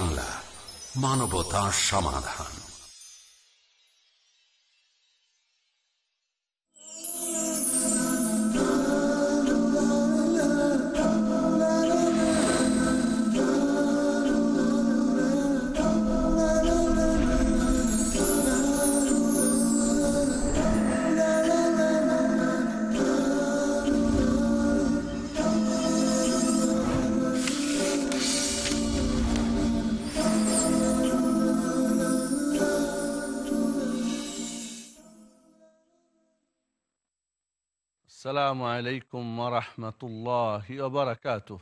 বাংলা মানবতা সমাধান। السلام عليكم ورحمة الله وبركاته.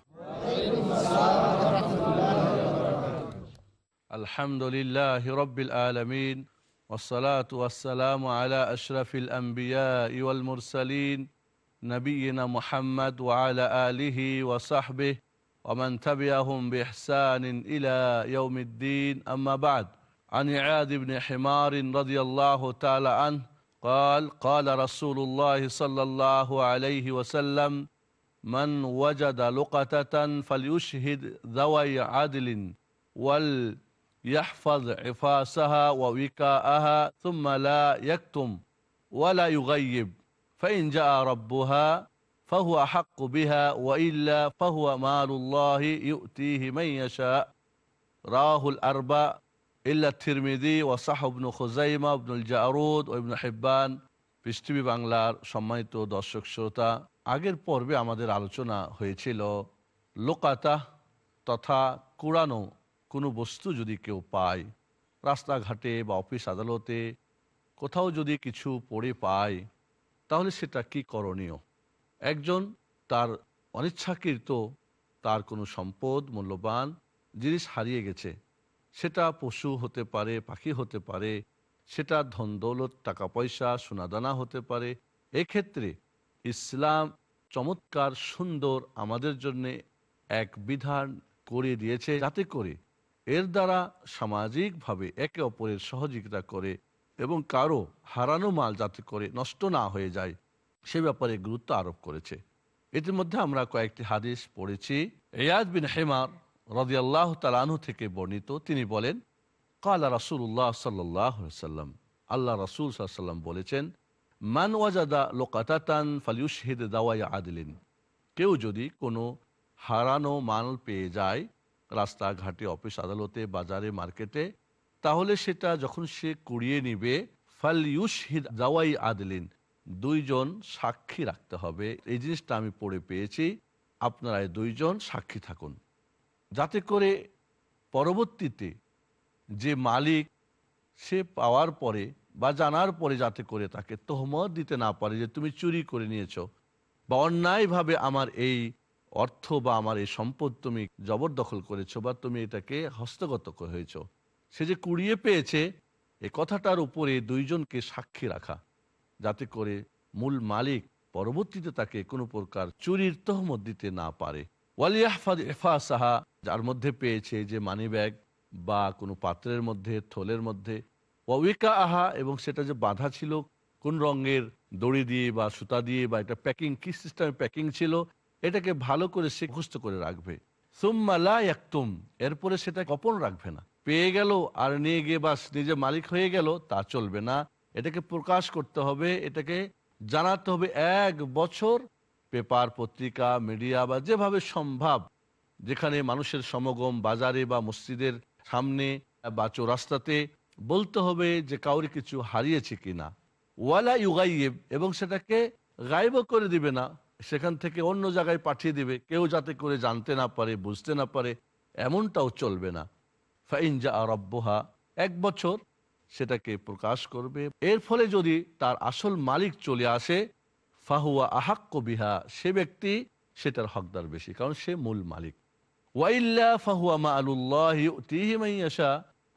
الحمد لله رب العالمين والصلاة والسلام على أشرف الأنبياء والمرسلين نبينا محمد وعلى آله وصحبه ومن تبعهم بإحسان إلى يوم الدين. أما بعد عن عاد بن حمار رضي الله تعالى عنه قال قال رسول الله صلى الله عليه وسلم من وجد لقطة فليشهد ذوي عدل وليحفظ عفاسها ووكاءها ثم لا يكتم ولا يغيب فإن جاء ربها فهو أحق بها وإلا فهو مال الله يؤتيه من يشاء. راه الأربع. ইল্লা থিরমিদি ও সাহবনু খুজাইমা আবনুল জারুদ ও হেব্বান পৃষ্টিভি বাংলার সম্মানিত দর্শক শ্রোতা, আগের পর্বে আমাদের আলোচনা হয়েছিল লোকাতা তথা কুড়ানো কোনো বস্তু যদি কেউ পায়, রাস্তাঘাটে বা অফিস আদালতে কোথাও যদি কিছু পড়ে পায়, তাহলে সেটা কি করণীয়? একজন তার অনিচ্ছাকৃত, তার কোনো সম্পদ মূল্যবান জিনিস হারিয়ে গেছে সেটা পশু হতে পারে, পাখি হতে পারে, সেটা ধন দৌলত, টাকা পয়সা, সোনাদানা হতে পারে। এক্ষেত্রে ইসলাম চমৎকার, সুন্দর, আমাদের জন্য এক বিধান করে দিয়েছে যাতে করে এর দ্বারা সামাজিকভাবে একে অপরের সহযোগিতা করে এবং কারও হারানো মাল যাতে করে নষ্ট না হয়ে যায়, সে ব্যাপারে গুরুত্ব আরোপ করেছে। ইতিমধ্যে আমরা কয়েকটি হাদিস পড়েছি। এয়াজ বিন হেমার রদিয়াল্লাহ তালানু থেকে বর্ণিত, তিনি বলেন, কালা রাসুল্লাহ সাল্লাহ সাল্লাম আল্লাহ রাসুল সাল্লাম বলেছেন, মান ওয়াজাদা লোকাতাতান ফালিউশহিদ দাওয়াই আদিলিন। কেউ যদি কোনো হারানো মাল পেয়ে যায় রাস্তাঘাটে, অফিস আদালতে, বাজারে, মার্কেটে, তাহলে সেটা যখন সে কুড়িয়ে নিবে, ফালিউশহিদ দাওয়াই আদলিন। দুইজন সাক্ষী রাখতে হবে। এই জিনিসটা আমি পড়ে পেয়েছি। আপনারা দুইজন সাক্ষী থাকুন। যাতে করে পরবর্তীতে যে মালিক সে পাওয়ার পরে বা জানার পরে যাতে করে তাকে তহমত দিতে না পারে যে তুমি চুরি করে নিয়েছ বা অন্যায়ভাবে আমার এই অর্থ বা আমার এই সম্পদ তুমি জবরদখল করেছ বা তুমি এটাকে হস্তগত হয়েছ সে যে কুড়িয়ে পেয়েছে, এ কথাটার উপরে দুইজনকে সাক্ষী রাখা। যাতে করে মূল মালিক পরবর্তীতে তাকে কোনো প্রকার চুরির তহমত দিতে না পারে। ওয়ালিয়াহফাদ এফা সাহা যার মধ্যে পেয়েছে যে মানি ব্যাগ বা কোনো পাত্রের মধ্যে, থলের মধ্যে। ওয়াইকা আহা, এবং সেটা যে বাধা ছিল, কোন রঙের দড়ি দিয়ে বা সুতা দিয়ে বা এটা প্যাকিং কি সিস্টেমে প্যাকিং ছিল, এটাকে ভালো করে সে মুখস্থ করে রাখবে। সুম্মালা একতুম এরপরে সেটা গোপন রাখবে না। পেয়ে গেল আর নিয়ে গিয়ে বাস, নিজে মালিক হয়ে গেল, তা চলবে না। এটাকে প্রকাশ করতে হবে, এটাকে জানাতে হবে এক বছর, পেপার, পত্রিকা মিডিয়া বা যেভাবে সম্ভব। যেখানে মানুষের সমাগম বাজারে বা মসজিদের সামনে বা চৌরাস্তাতে বলতে হবে যে কাউরি কিছু হারিয়েছে কিনা। ওয়ালা ইউগাইব, এবং সেটাকে গায়েব করে দিবে না। সেখান থেকে অন্য জায়গায় পাঠিয়ে দিবে। কেউ যাতে করে জানতে না পারে, বুঝতে না পারে, এমনটাও চলবে না। ফাইনজা আরব্বহা এক বছর সেটাকে প্রকাশ করবে। এর ফলে যদি তার আসল মালিক চলে আসে, ফাহুয়া আহাক্ক বিহা, সে ব্যক্তি সেটার হকদার বেশি, কারণ সে মূল মালিক। ওয়াইল্লা ফাহুয়া মা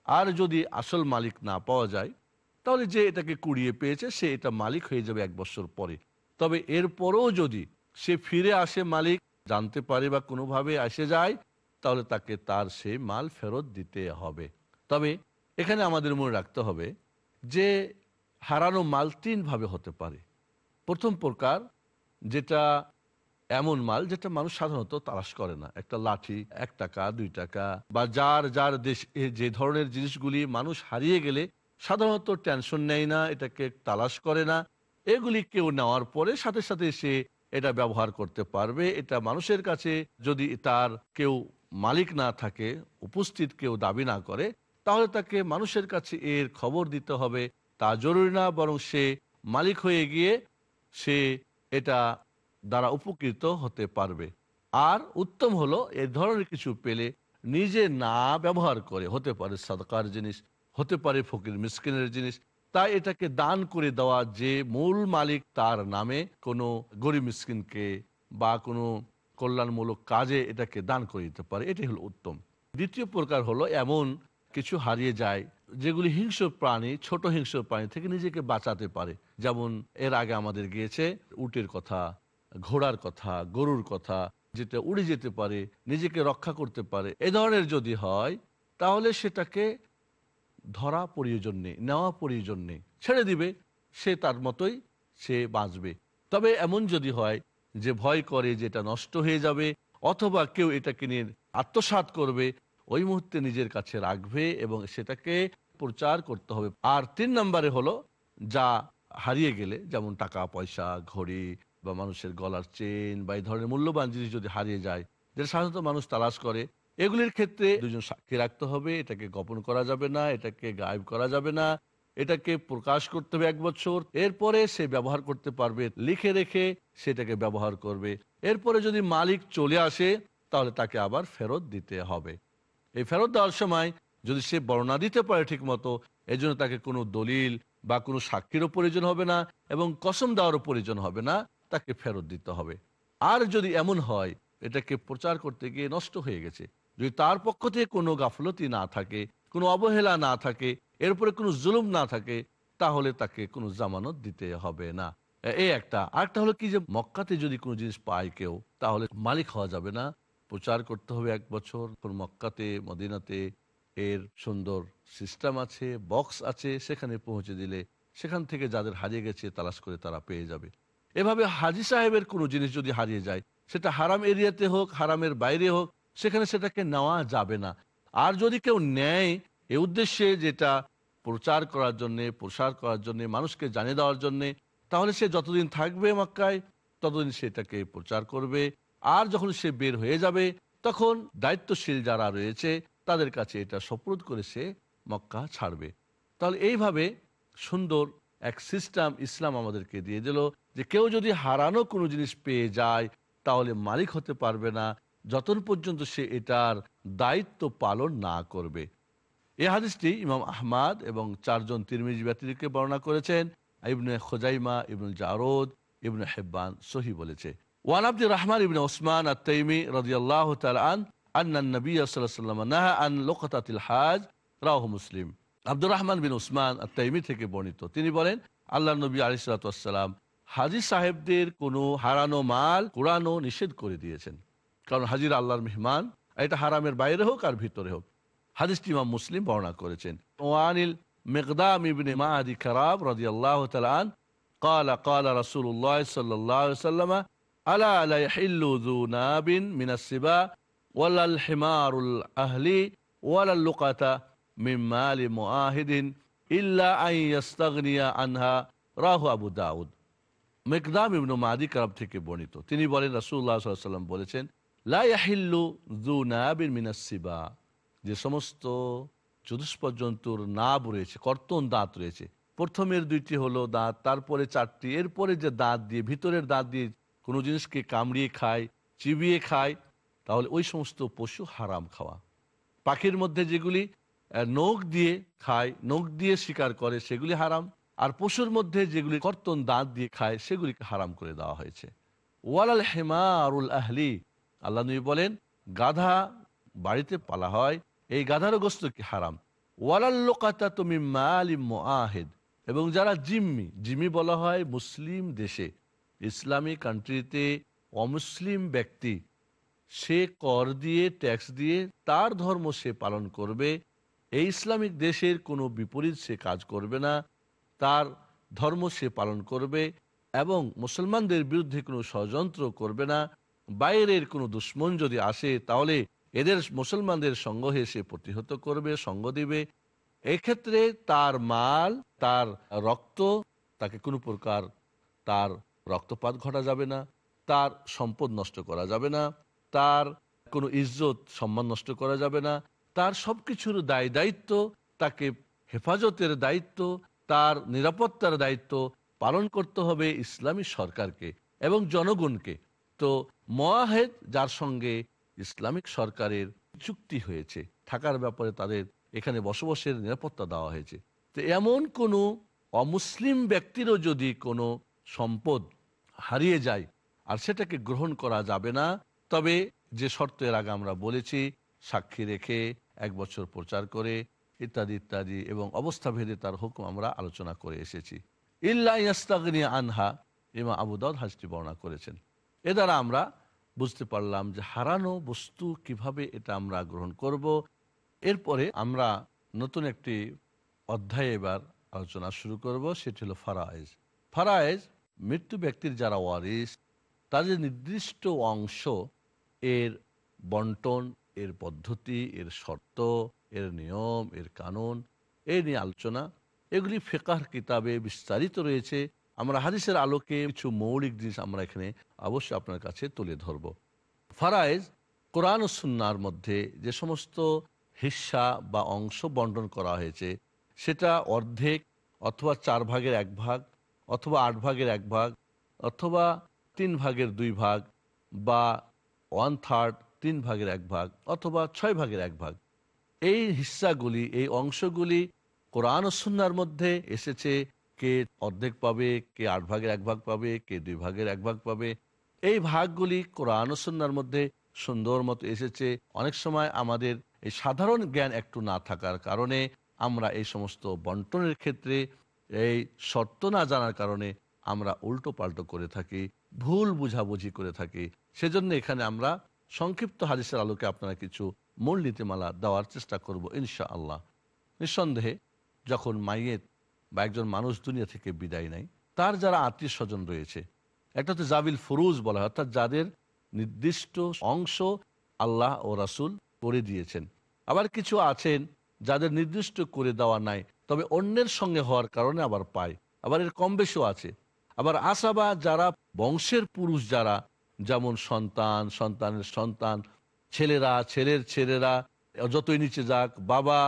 আর যদি আসল মালিক না পাওয়া যায়, তাহলে যে এটাকে কুড়িয়ে পেয়েছে, সে এটা মালিক হয়ে যাবে এক বছর পরে। তবে এরপরও যদি সে ফিরে আসে মালিক, জানতে পারে বা কোনোভাবে আসে যায়, তাহলে তাকে তার সে মাল ফেরত দিতে হবে। তবে এখানে আমাদের মনে রাখতে হবে যে হারানো মাল তিনভাবে হতে পারে। প্রথম প্রকার, যেটা এমন মাল যেটা মানুষ সাধারণত তালাশ করে না। একটা লাঠি, এক টাকা, দুই টাকা বা যার যার দেশ যে ধরনের জিনিসগুলি মানুষ হারিয়ে গেলে সাধারণত টেনশন নেয় না, এটাকে তালাশ করে না। এগুলি কেউ নেওয়ার পরে সাথে সাথে সে এটা ব্যবহার করতে পারবে। এটা মানুষের কাছে যদি তার কেউ মালিক না থাকে, উপস্থিত কেউ দাবি না করে, তাহলে তাকে মানুষের কাছে এর খবর দিতে হবে। তা জরুরি না বরং সে মালিক হয়ে গিয়ে সে এটা দ্বারা উপকৃত হতে পারবে। আর উত্তম হলো এ ধরনের কিছু পেলে নিজে না ব্যবহার করে, হতে পারে সাদকার জিনিস, হতে পারে ফকির মিসকিনের জিনিস। তাই এটাকে দান করে দেওয়া যে মূল মালিক তার নামে কোনো গরিব মিসকিনকে বা কোনো কল্যাণমূলক কাজে এটাকে দান করে দিতে পারে। এটাই হলো উত্তম। দ্বিতীয় প্রকার হলো এমন কিছু হারিয়ে যায় যেগুলি হিংস্র প্রাণী, ছোট হিংস্র প্রাণী থেকে নিজেকে বাঁচাতে পারে। যেমন এর আগে আমাদের গিয়েছে উটের কথা। ঘোড়ার কথা, গরুর কথা যেটা উড়ে যেতে পারে, নিজেকে রক্ষা করতে পারে, এ ধরনের যদি হয়, তাহলে সেটাকে ধরা প্রয়োজন নেই, নেওয়া প্রয়োজন নেই। ছেড়ে দিবে, সে তার মতোই সে বাঁচবে। তবে এমন যদি হয় যে ভয় করে যে এটা নষ্ট হয়ে যাবে, অথবা কেউ এটাকে নিয়ে আত্মসাত করবে, ওই মুহূর্তে নিজের কাছে রাখবে এবং সেটাকে প্রচার করতে হবে। আর তিন নম্বরে হলো, যা হারিয়ে গেলে, যেমন টাকা, পয়সা, ঘড়ি বা মানুষের গলার চেন বা এই ধরনের মূল্যবান জিনিস যদি হারিয়ে যায়, যেটা সাধারণত মানুষ তালাশ করে, এগুলির ক্ষেত্রে দুজন সাক্ষী রাখতে হবে। এটাকে গোপন করা যাবে না, এটাকে গায়েব করা যাবে না, এটাকে প্রকাশ করতে হবে এক বছর। এরপরে সে ব্যবহার করতে পারবে, লিখে রেখে সেটাকে ব্যবহার করবে। এরপরে যদি মালিক চলে আসে, তাহলে তাকে আবার ফেরত দিতে হবে। এই ফেরত দেওয়ার সময় যদি সে বর্ণনা দিতে পারে ঠিক মতো এই জন্য তাকে কোনো দলিল বা কোনো সাক্ষীরও প্রয়োজন হবে না এবং কসম দেওয়ারও প্রয়োজন হবে না। তাকে ফেরত দিতে হবে। আর যদি এমন হয়, এটাকে প্রচার করতে গিয়ে নষ্ট হয়ে গেছে। যদি তার পক্ষ থেকে কোনো গাফলতি না থাকে, কোনো অবহেলা না থাকে এরপরে কোনো জুলুম না থাকে, তাহলে তাকে কোনো জামানত দিতে হবে না। এই একটা। আরেকটা হলো কি যে, মক্কাতে যদি কোনো জিনিস পায় কেউ, তাহলে মালিক হওয়া যাবে না। প্রচার করতে হবে এক বছর। মক্কাতে, মদিনাতে এর সুন্দর সিস্টেম আছে, বক্স আছে। সেখানে পৌঁছে দিলে, সেখান থেকে যাদের হারিয়ে গেছে, তালাশ করে তারা পেয়ে যাবে। এভাবে হাজি সাহেবের কোনো জিনিস যদি হারিয়ে যায়, সেটা হারাম এরিয়াতে হোক, হারামের বাইরে হোক, সেখানে সেটাকে নেওয়া যাবে না। আর যদি কেউ নেয়, এ উদ্দেশ্যে যেটা প্রচার করার জন্যে, প্রসার করার জন্যে, মানুষকে জানিয়ে দেওয়ার জন্যে, তাহলে সে যতদিন থাকবে মক্কায়, ততদিন সেটাকে প্রচার করবে। আর যখন সে বের হয়ে যাবে, তখন দায়িত্বশীল যারা রয়েছে, তাদের কাছে এটা সপ্রুদ করে সে মক্কা ছাড়বে। তাহলে এইভাবে সুন্দর এক সিস্টেম ইসলাম আমাদেরকে দিয়ে দিল। যে কেউ যদি হারানো কোনো জিনিস পেয়ে যায়, তাহলে মালিক হতে পারবে না, যতন পর্যন্ত সে এটার দায়িত্ব পালন না করবে। এই হাদিসটি ইমাম আহমাদ এবং চারজন তিরমিজ ব্যক্তিকে বর্ণনা করেছেন। ইবনে খোজাইমা ইবনুল জারদ, ইবনে হেব্বান সহি বলেছে। One Abdur Rahman Ibn Usman Attaymi রাদিয়াল্লাহ তাআলা আন, আন্না নবী হাজ, রাওয়াহু মুসলিম। আব্দুর রহমান বিন উসমান আত্তাইমি থেকে বর্ণিত। তিনি বলেন আল্লাহ নবী ওয়াসসালাম হাজি সাহেবদের কোনো হারানো মাল কুড়ানো নিষেধ করে দিয়েছেন কারণ হাজির আল্লাহর মেহমান এটা হারামের বাইরে হোক আর ভিতরে হোক হাদিসটি ইমাম মুসলিম বর্ণনা করেছেন ওয়ানিল মিকদাম ইবনে মাআদি খারাব রাদিয়াল্লাহু তাআলা আন قال قال رسول الله صلى الله عليه وسلم ألا لا يحل ذو ناب من السباع ولا الحمار الأهلي ولا اللقطة من مال معاهد إلا أن يستغني عنها রাহু আবু দাউদ মেকদাম ইবনু মাদি কারাব থেকে বর্ণিত। তিনি বলেন আলাইহি ওয়াসাল্লাম বলেছেন, লা ইয়াহিল্লু যু নাবিন মিনাস যে সমস্ত চতুষ্পদ জন্তুর নাব রয়েছে, কর্তন দাঁত রয়েছে। প্রথমের দুইটি হলো দাঁত, তারপরে চারটি। এরপরে যে দাঁত দিয়ে, ভিতরের দাঁত দিয়ে কোনো জিনিসকে কামড়িয়ে খায়, চিবিয়ে খায়, তাহলে ওই সমস্ত পশু হারাম খাওয়া। পাখির মধ্যে যেগুলি নখ দিয়ে খায়, নখ দিয়ে শিকার করে, সেগুলি হারাম। আর পশুর মধ্যে যেগুলি কর্তন দাঁত দিয়ে খায়, সেগুলিকে হারাম করে দেওয়া হয়েছে। ওয়ালাল হেমারুল আহলি, আল্লাহ নবী বলেন, গাধা বাড়িতে পালা হয়, এই গাধারও গোস্ত কি হারাম? ওয়ালাল লোকাতা তুমি মালিম আহেদ এবং যারা জিম্মি জিম্মি বলা হয় মুসলিম দেশে, ইসলামী কান্ট্রিতে অমুসলিম ব্যক্তি, সে কর দিয়ে, ট্যাক্স দিয়ে তার ধর্ম সে পালন করবে, এই ইসলামিক দেশের কোনো বিপরীত সে কাজ করবে না। তার ধর্ম সে পালন করবে এবং মুসলমানদের বিরুদ্ধে কোনো ষড়যন্ত্র করবে না। বাইরের কোনো দুশ্মন যদি আসে, তাহলে এদের মুসলমানদের সঙ্গ হয়ে সে প্রতিহত করবে, সঙ্গ দিবে। এক্ষেত্রে তার মাল, তার রক্ত, তাকে কোনো প্রকার তার রক্তপাত ঘটা যাবে না, তার সম্পদ নষ্ট করা যাবে না, তার কোনো ইজ্জত, সম্মান নষ্ট করা যাবে না। তার সব কিছুর দায় দায়িত্ব, তাকে হেফাজতের দায়িত্ব তার নিরাপত্তার দায়িত্ব পালন করতে হবে ইসলামী সরকারকে এবং জনগণকে। তো মোয়াহেদ যার সঙ্গে ইসলামিক সরকারের চুক্তি হয়েছে, থাকার ব্যাপারে তাদের এখানে বসবাসের নিরাপত্তা দেওয়া হয়েছে। তো এমন কোনো অমুসলিম ব্যক্তিরও যদি কোনো সম্পদ হারিয়ে যায়, আর সেটাকে গ্রহণ করা যাবে না, তবে যে শর্ত এর আগে আমরা বলেছি, সাক্ষী রেখে এক বছর প্রচার করে ইত্যাদি ইত্যাদি এবং অবস্থা ভেদে তার হুকুম আমরা আলোচনা করে এসেছি। ইল্লা ইয়াস্তাগনি আনহা ইমা আবু দাউদ হাজটি বর্ণনা করেছেন। এ দ্বারা আমরা বুঝতে পারলাম যে হারানো বস্তু কীভাবে এটা আমরা গ্রহণ করব। এরপরে আমরা নতুন একটি অধ্যায় এবার আলোচনা শুরু করব, সেটি হলো ফারায়েজ। ফারায়েজ মৃত্যু ব্যক্তির যারা ওয়ারিস তাদের নির্দিষ্ট অংশ এর বন্টন, এর পদ্ধতি, এর শর্ত এর নিয়ম, এর কানুন, এ নিয়ে আলোচনা। এগুলি ফেকার কিতাবে বিস্তারিত রয়েছে। আমরা হাদিসের আলোকে কিছু মৌলিক জিনিস আমরা এখানে অবশ্যই আপনার কাছে তুলে ধরব। ফারায়েজ কোরআন ও সুন্নার মধ্যে যে সমস্ত হিস্সা বা অংশ বন্টন করা হয়েছে, সেটা অর্ধেক অথবা চার ভাগের এক ভাগ অথবা আট ভাগের এক ভাগ অথবা তিন ভাগের দুই ভাগ বা ওয়ান থার্ড তিন ভাগের এক ভাগ অথবা ছয় ভাগের এক ভাগ। এই হিস্সাগুলি, এই অংশগুলি কোরআন সুন্নার মধ্যে এসেছে। কে অর্ধেক পাবে, কে আট ভাগের এক ভাগ পাবে, কে দুই ভাগের এক ভাগ পাবে। এই ভাগগুলি কোরআন সুন্নার মধ্যে সুন্দর মতো এসেছে। অনেক সময় আমাদের এই সাধারণ জ্ঞান একটু না থাকার কারণে আমরা এই সমস্ত বন্টনের ক্ষেত্রে, এই শর্ত না জানার কারণে আমরা উল্টো পাল্টো করে থাকি, ভুল বুঝাবুঝি করে থাকি। সেজন্য এখানে আমরা সংক্ষিপ্ত হাদিসের আলোকে আপনারা কিছু মূল নীতিমালা দেওয়ার চেষ্টা করব ইনশা আল্লাহ নিঃসন্দেহে যখন মাইয়েত বা একজন মানুষ দুনিয়া থেকে বিদায় নেয়, তার যারা আত্মীয় স্বজন রয়েছে, একটা হচ্ছে জাবিল ফুরুজ বলা হয়, অর্থাৎ যাদের নির্দিষ্ট অংশ আল্লাহ ও রাসুল করে দিয়েছেন। আবার কিছু আছেন যাদের নির্দিষ্ট করে দেওয়া নাই, তবে অন্যের সঙ্গে হওয়ার কারণে আবার পায়। আবার এর কম বেশিও আছে। আবার আসাবা যারা বংশের পুরুষ যারা, যেমন সন্তান, সন্তানের সন্তান ছেলেরা, ছেলের ছেলেরা, যতই নিচে যাক, বাবা,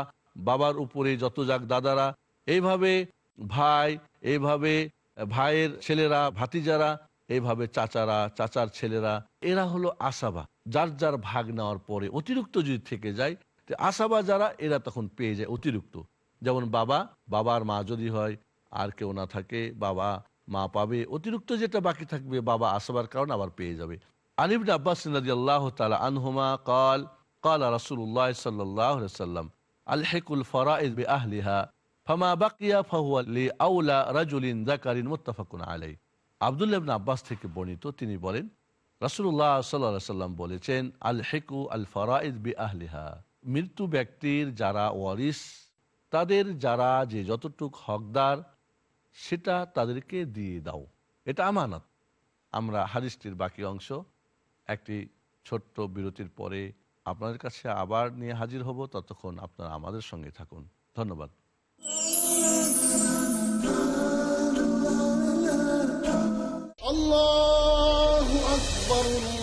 বাবার উপরে যত যাক দাদারা, এইভাবে ভাই, এইভাবে ভাইয়ের ছেলেরা, ভাতিজারা, এইভাবে চাচারা, চাচার ছেলেরা, এরা হলো আসাবা যার যার ভাগ নেওয়ার পরে অতিরিক্ত যদি থেকে যায় আসাবা যারা, এরা তখন পেয়ে যায় অতিরিক্ত। যেমন বাবা, বাবার মা যদি হয়, আর কেউ না থাকে, বাবা মা পাবে। অতিরিক্ত যেটা বাকি থাকবে, বাবা আসাবার কারণে আবার পেয়ে যাবে। আলিবন আব্বাস নদী আল্লাহ তালা আনহুমা কাল কাল রাসুল্লাহ সাল্লাহ সাল্লাম আলহেকুল ফরাইজ বে ফামা বাকিয়া ফাহুয়া আউলা রাজুলিন জাকারিন মুত্তাফাকুন আলাই আবদুল্লাহ আব্বাস থেকে বর্ণিত তিনি বলেন রাসুল্লাহ সাল্লাহ সাল্লাম বলেছেন আল হেকু আল ফরাইদ বি আহলিহা মৃত্যু ব্যক্তির যারা ওয়ারিস, তাদের যারা যে যতটুক হকদার, সেটা তাদেরকে দিয়ে দাও। এটা আমানত। আমরা হাদিসটির বাকি অংশ একটি ছোট্ট বিরতির পরে আপনাদের কাছে আবার নিয়ে হাজির হব, ততক্ষণ আপনারা আমাদের সঙ্গে থাকুন। ধন্যবাদ। আল্লাহ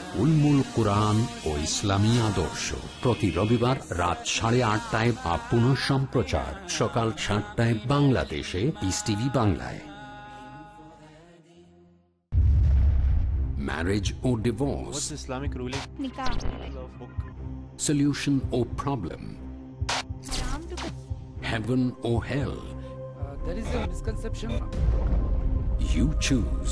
উলমুল কোরআন ও ইসলামী আদর্শ প্রতি রবিবার রাত সাড়ে আটটায় বা পুনঃ সম্প্রচার সকাল সাতটায় বাংলাদেশে পিস টিভি বাংলায় marriage O divorce or problem Islam to heaven or hell there is a misconception You choose.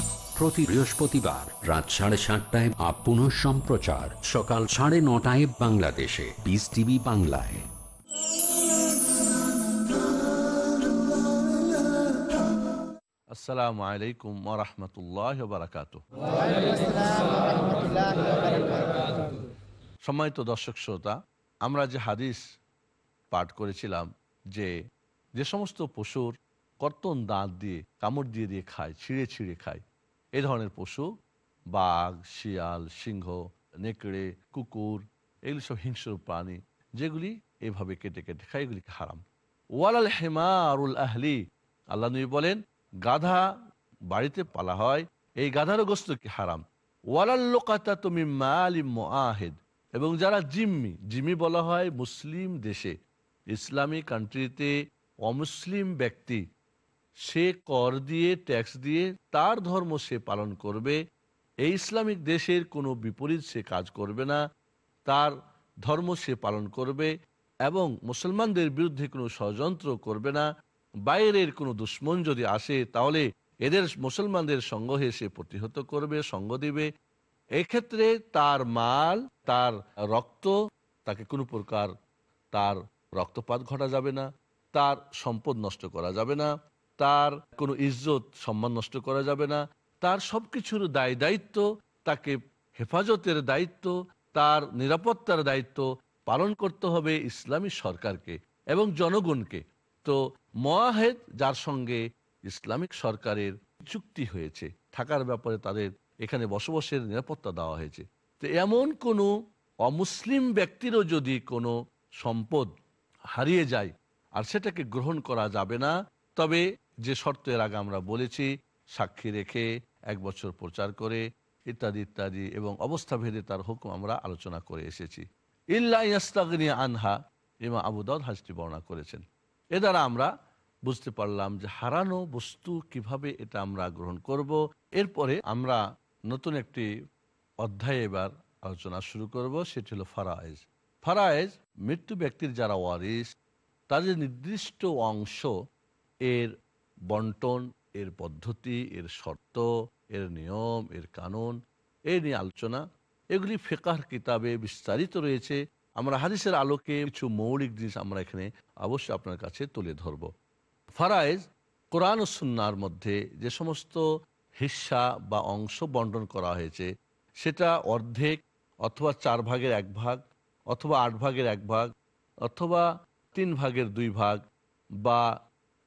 প্রতি বৃহস্পতিবার রাত সাড়ে সাতটায় আপ পুনঃ সম্প্রচার। সকাল সাড়ে নটায় বাংলাদেশে। পিস টিভি বাংলায়। আসসালামু আলাইকুম ওরহমতুল্লাহ বারাকাত সম্মানিত দর্শক শ্রোতা, আমরা যে হাদিস পাঠ করেছিলাম যে যে সমস্ত পশুর কর্তন দাঁত দিয়ে, কামড় দিয়ে দিয়ে খায়, ছিঁড়ে ছিঁড়ে খায় এই ধরনের পশু, বাঘ, শিয়াল, সিংহ, নেকড়ে, কুকুর, এগুলি সব হিংস্র প্রাণী, যেগুলি এভাবে কেটে কেটে খায় এগুলিকে হারাম। ওয়ালাল হেমারুল আহলি, আল্লাহ নবী বলেন, গাধা বাড়িতে পালা হয়, এই গাধারও গোস্ত কি হারাম? ওয়ালাল লোকাতা তুমি মালিম মোয়াহেদ এবং যারা জিম্মি জিম্মি বলা হয় মুসলিম দেশে, ইসলামী কান্ট্রিতে অমুসলিম ব্যক্তি সে কর দিয়ে, ট্যাক্স দিয়ে তার ধর্ম সে পালন করবে। এই ইসলামিক দেশের কোনো বিপরীত সে কাজ করবে না। তার ধর্ম সে পালন করবে এবং মুসলমানদের বিরুদ্ধে কোনো ষড়যন্ত্র করবে না। বাইরের কোনো দুশ্মন যদি আসে, তাহলে এদের মুসলমানদের সঙ্গ হয়ে সে প্রতিহত করবে, সঙ্গ দিবে। এক্ষেত্রে তার মাল, তার রক্ত, তাকে কোনো প্রকার তার রক্তপাত ঘটা যাবে না, তার সম্পদ নষ্ট করা যাবে না। তার কোনো ইজ্জত সম্মান নষ্ট করা যাবে না। তার সব কিছুর দায় দায়িত্ব, তাকে হেফাজতের দায়িত্ব, তার নিরাপত্তার দায়িত্ব পালন করতে হবে ইসলামী সরকারকে এবং জনগণকে। তো মোয়াহেদ যার সঙ্গে ইসলামিক সরকারের চুক্তি হয়েছে, থাকার ব্যাপারে তাদের এখানে বসবাসের নিরাপত্তা দেওয়া হয়েছে। তো এমন কোনো অমুসলিম ব্যক্তিরও যদি কোনো সম্পদ হারিয়ে যায়, আর সেটাকে গ্রহণ করা যাবে না, তবে যে শর্ত এর আগে আমরা বলেছি, সাক্ষী রেখে এক বছর প্রচার করে, ইত্যাদি ইত্যাদি, এবং অবস্থা ভেদে তার হুকুম আমরা আলোচনা করে এসেছি। ইল্লা ইয়াস্তাগনি আনহা ইমা আবু দাউদ হাজটি বর্ণনা করেছেন। এ দ্বারা আমরা বুঝতে পারলাম যে হারানো বস্তু কীভাবে এটা আমরা গ্রহণ করব। এরপরে আমরা নতুন একটি অধ্যায় এবার আলোচনা শুরু করব, সেটি হলো ফারায়েজ। ফারায়েজ মৃত্যু ব্যক্তির যারা ওয়ারিস তাদের নির্দিষ্ট অংশ এর বন্টন, এর পদ্ধতি, এর শর্ত, এর নিয়ম, এর কানুন এই নিয়ে আলোচনা। এগুলি ফেকার কিতাবে বিস্তারিত রয়েছে। আমরা হাদিসের আলোকে কিছু মৌলিক জিনিস আমরা এখানে অবশ্যই আপনার কাছে তুলে ধরব। ফারাইজ কোরআন ও সুন্নার মধ্যে যে সমস্ত হিস্সা বা অংশ বন্টন করা হয়েছে, সেটা অর্ধেক অথবা চার ভাগের এক ভাগ অথবা আট ভাগের এক ভাগ অথবা তিন ভাগের দুই ভাগ বা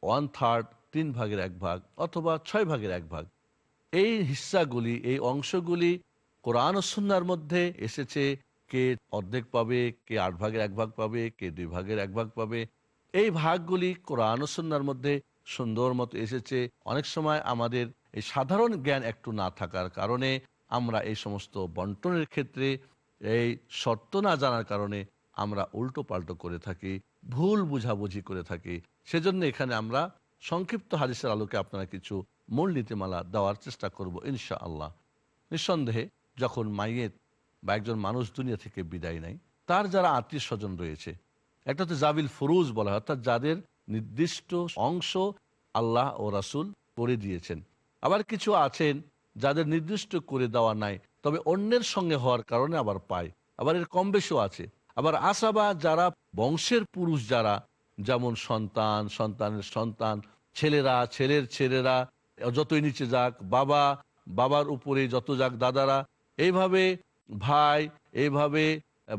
ওয়ান থার্ড তিন ভাগের এক ভাগ অথবা ছয় ভাগের এক ভাগ। এই হিস্সাগুলি, এই অংশগুলি কোরআন সুন্নার মধ্যে এসেছে। কে অর্ধেক পাবে, কে আট ভাগের এক ভাগ পাবে, কে দুই ভাগের এক ভাগ পাবে। এই ভাগগুলি কোরআন সুন্নার মধ্যে সুন্দর মতো এসেছে। অনেক সময় আমাদের এই সাধারণ জ্ঞান একটু না থাকার কারণে আমরা এই সমস্ত বন্টনের ক্ষেত্রে, এই শর্ত না জানার কারণে আমরা উল্টো পাল্টো করে থাকি, ভুল বুঝাবুঝি করে থাকি। সেজন্য এখানে আমরা সংক্ষিপ্ত হাদিসের আলোকে আপনারা কিছু মূল নীতিমালা দেওয়ার চেষ্টা করব ইনশা আল্লাহ নিঃসন্দেহে যখন মাইয়ের বা একজন মানুষ দুনিয়া থেকে বিদায় নেয়, তার যারা আত্মীয় স্বজন রয়েছে, একটা তো জাবিল ফরুজ বলা হয়, অর্থাৎ যাদের নির্দিষ্ট অংশ আল্লাহ ও রাসুল করে দিয়েছেন। আবার কিছু আছেন যাদের নির্দিষ্ট করে দেওয়া নাই, তবে অন্যের সঙ্গে হওয়ার কারণে আবার পায়। আবার এর কম বেশিও আছে। আবার আসাবা যারা বংশের পুরুষ যারা, যেমন সন্তান, সন্তানের সন্তান ছেলেরা, ছেলের ছেলেরা, যতই নিচে যাক, বাবা, বাবার উপরে যত যাক দাদারা, এইভাবে ভাই, এইভাবে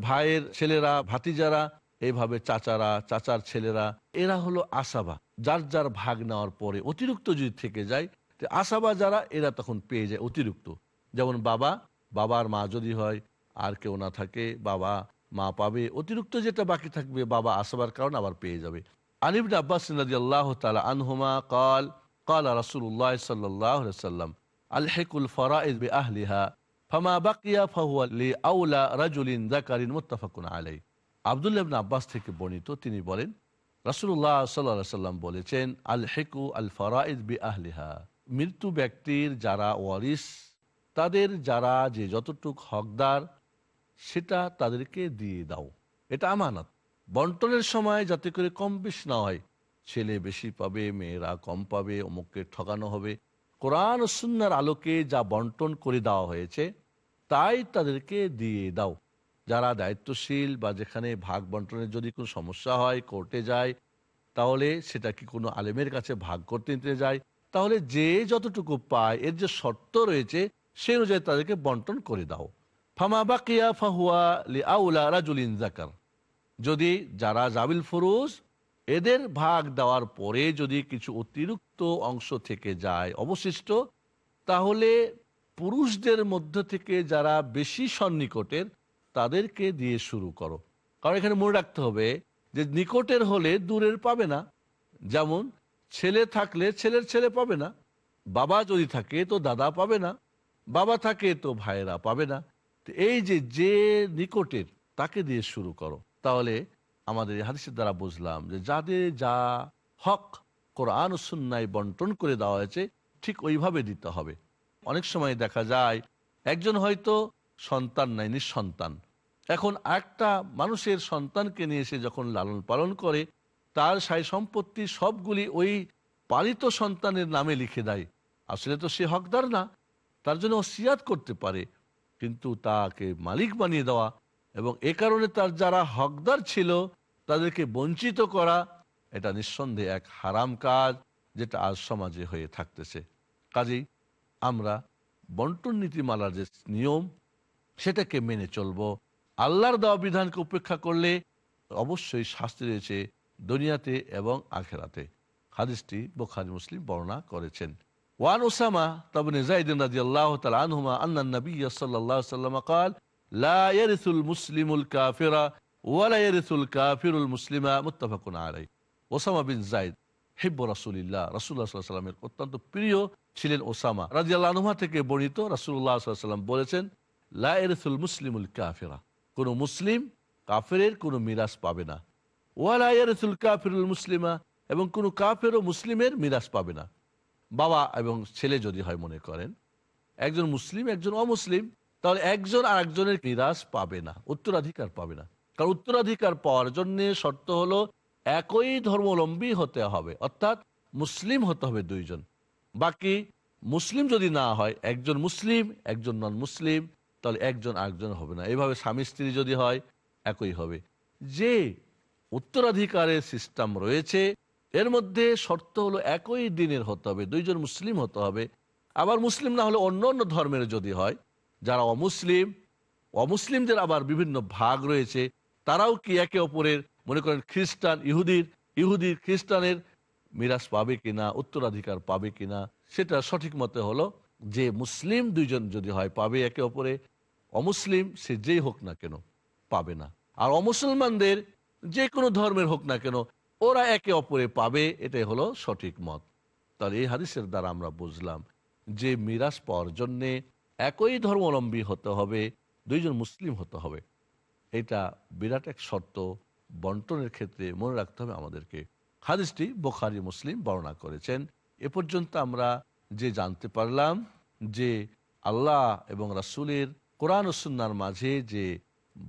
ভাইয়ের ছেলেরা, ভাতিজারা, এইভাবে চাচারা, চাচার ছেলেরা, এরা হলো আসাবা যার যার ভাগ নেওয়ার পরে অতিরিক্ত যদি থেকে যায় আসাবা যারা, এরা তখন পেয়ে যায় অতিরিক্ত। যেমন বাবা, বাবার মা যদি হয়, আর কেউ না থাকে, বাবা মা পাবে। অতিরিক্ত যেটা বাকি থাকবে, বাবা আসাবার কারণে আবার পেয়ে যাবে। আনিবিন আব্বাস আল্লাহ তালা আনহুমা কাল কাল রাসুল্লাহ সাল্লাম আলহেকুল বাকিয়া আউলা আলাই থেকে বর্ণিত তিনি বলেন রাসুল্লাহ বলেছেন আল হেকু আল ফরাইদ বি আহলিহা মৃত্যু ব্যক্তির যারা ওয়ারিস, তাদের যারা যে যতটুক হকদার, সেটা তাদেরকে দিয়ে দাও। এটা আমানত। বন্টনের সময় যাতে করে কম বেশ না হয়, ছেলে বেশি পাবে, মেয়েরা কম পাবে, অমুককে ঠকানো হবে। কোরআন সুন্নার আলোকে যা বন্টন করে দেওয়া হয়েছে, তাই তাদেরকে দিয়ে দাও। যারা দায়িত্বশীল বা যেখানে ভাগ বন্টনের যদি কোনো সমস্যা হয়, কোর্টে যায়, তাহলে সেটা কি কোনো আলেমের কাছে ভাগ করতে নিতে যায়? তাহলে যে যতটুকু পায়, এর যে শর্ত রয়েছে সেই অনুযায়ী তাদেরকে বন্টন করে দাও। ফামা বাকিয়া ফাহুয়া আউলা রাজুলিন জাকার যদি যারা জাবিল ফরুজ, এদের ভাগ দেওয়ার পরে যদি কিছু অতিরিক্ত অংশ থেকে যায় অবশিষ্ট, তাহলে পুরুষদের মধ্য থেকে যারা বেশি সন্নিকটের, তাদেরকে দিয়ে শুরু করো। কারণ এখানে মনে রাখতে হবে যে নিকটের হলে দূরের পাবে না। যেমন, ছেলে থাকলে ছেলের ছেলে পাবে না। বাবা যদি থাকে তো দাদা পাবে না। বাবা থাকে তো ভাইয়েরা পাবে না। এই যে যে নিকটের, তাকে দিয়ে শুরু করো। তাহলে আমাদের হাদিসের দ্বারা বুঝলাম যে যাদের যা হক কোরআন সুন্নায় বন্টন করে দেওয়া হয়েছে, ঠিক ওইভাবে দিতে হবে। অনেক সময় দেখা যায়, একজন হয়তো সন্তান নাই, নিঃসন্তান। এখন একটা মানুষের সন্তানকে নিয়ে এসে যখন লালন পালন করে, তার সাই সম্পত্তি সবগুলি ওই পালিত সন্তানের নামে লিখে দেয়। আসলে তো সে হকদার না, তার জন্য সিয়াদ করতে পারে, কিন্তু তাকে মালিক বানিয়ে দেওয়া এবং এ কারণে তার যারা হকদার ছিল, তাদেরকে বঞ্চিত করা, এটা নিঃসন্দেহে এক হারাম কাজ যেটা আজ সমাজে হয়ে থাকতেছে। কাজেই আমরা বন্টন নীতিমালার যে নিয়ম, সেটাকে মেনে চলবো। আল্লাহর দেওয়া বিধানকে উপেক্ষা করলে অবশ্যই শাস্তি রয়েছে দুনিয়াতে এবং আখেরাতে। হাদিসটি বোখারি মুসলিম বর্ণনা করেছেন। ওয়ান ওসামা তবে জাইদিন রাদিয়াল্লাহু তাআলা আনহুমা আন্না নবী সাল্লাল্লাহু আলাইহি ওয়াসাল্লাম লাসুল কাফিরুল মুসলিমা জাইদ অত্যন্ত প্রিয় ছিলেন ওসামা থেকে বর্ণিত বলেছেন লাইরুল কাফেরা মুসলিম কাফেরের কোন মিরাজ পাবে না। ওয়ালাইসুল কাফিরুল মুসলিমা, এবং কোন কাফের মুসলিমের মিরাজ পাবে না। বাবা এবং ছেলে যদি হয় মনে করেন, একজন মুসলিম, একজন অমুসলিম তাহলে একজন আর একজনের মিরাজ পাবে না, উত্তরাধিকার পাবে না। কারণ উত্তরাধিকার পাওয়ার জন্য শর্ত হলো একই ধর্মাবলম্বী হতে হবে, অর্থাৎ মুসলিম হতে হবে দুইজন। বাকি মুসলিম যদি না হয়, একজন মুসলিম, একজন নন মুসলিম তাহলে একজন আরেকজন হবে না। এইভাবে স্বামী স্ত্রী যদি হয়, একই হবে। যে উত্তরাধিকারের সিস্টেম রয়েছে, এর মধ্যে শর্ত হলো একই দিনের হতে হবে, দুইজন মুসলিম হতে হবে। আবার মুসলিম না হলে অন্য অন্য ধর্মের যদি হয় যারা অমুসলিম, অমুসলিমদের আবার বিভিন্ন ভাগ রয়েছে, তারাও কি একে অপরের, মনে করেন খ্রিস্টান ইহুদির, ইহুদি খ্রিস্টানের মিরাজ পাবে কিনা, উত্তরাধিকার পাবে কিনা, সেটা সঠিক মতে হলো যে মুসলিম দুইজন যদি হয়, পাবে একে অপরে, অমুসলিম সে যেই হোক না কেন পাবে না। আর অমুসলমানদের যে কোনো ধর্মের হোক না কেন, ওরা একে অপরে পাবে, এটাই হলো সঠিক মত। তাহলে এই হাদিসের দ্বারা আমরা বুঝলাম যে মিরাজ পাওয়ার জন্যে একই ধর্মাবলম্বী হতে হবে, দুইজন মুসলিম হতে হবে। এটা বিরাট এক শর্ত, বন্টনের ক্ষেত্রে মনে রাখতে হবে আমাদেরকে। হাদিসটি বোখারি, মুসলিম বর্ণনা করেছেন। এ পর্যন্ত আমরা যে জানতে পারলাম যে আল্লাহ এবং রাসুলের কোরআন সুন্নার মাঝে যে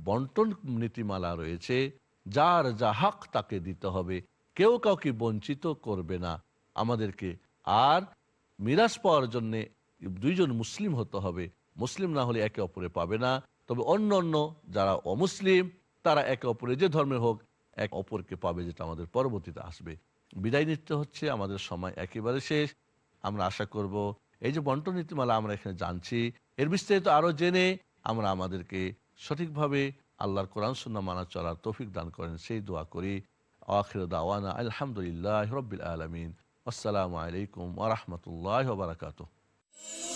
বন্টন নীতিমালা রয়েছে, যার যা হক তাকে দিতে হবে। কেউ কাউকে বঞ্চিত করবে না। আমাদেরকে আর মিরাজ পাওয়ার জন্যে দুইজন মুসলিম হতে হবে। মুসলিম না হলে একে অপরে পাবে না। তবে অন্য অন্য যারা অমুসলিম, তারা একে অপরে যে ধর্মের হোক, এক অপরকে পাবে যেটা আমাদের পরবর্তীতে আসবে। বিদায় নিতে হচ্ছে, আমাদের সময় একেবারে শেষ। আমরা আশা করব, এই যে বন্টন নীতিমালা আমরা এখানে জানছি, এর বিস্তারিত আরও জেনে আমরা আমাদেরকে সঠিকভাবে আল্লাহর কোরআন সুন্না মানা চলার তৌফিক দান করেন। সেই দোয়া করি। আখির দাওয়ানা আলহামদুলিল্লাহ রবিল আলমিন। আসসালামু আলাইকুম বারকাত কোরআন you.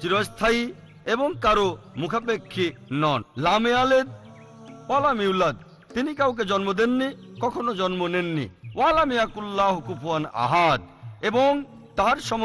চিরস্থায়ী এবং কারও মুখাপেক্ষী নন। লামে আলেদ ওয়ালাম ইউলাদ তিনি কাউকে জন্ম দেননি, কখনো জন্ম নেননি। ওয়ালামিয়াকুল্লাহ কুফুয়ান আহাদ, এবং তার সম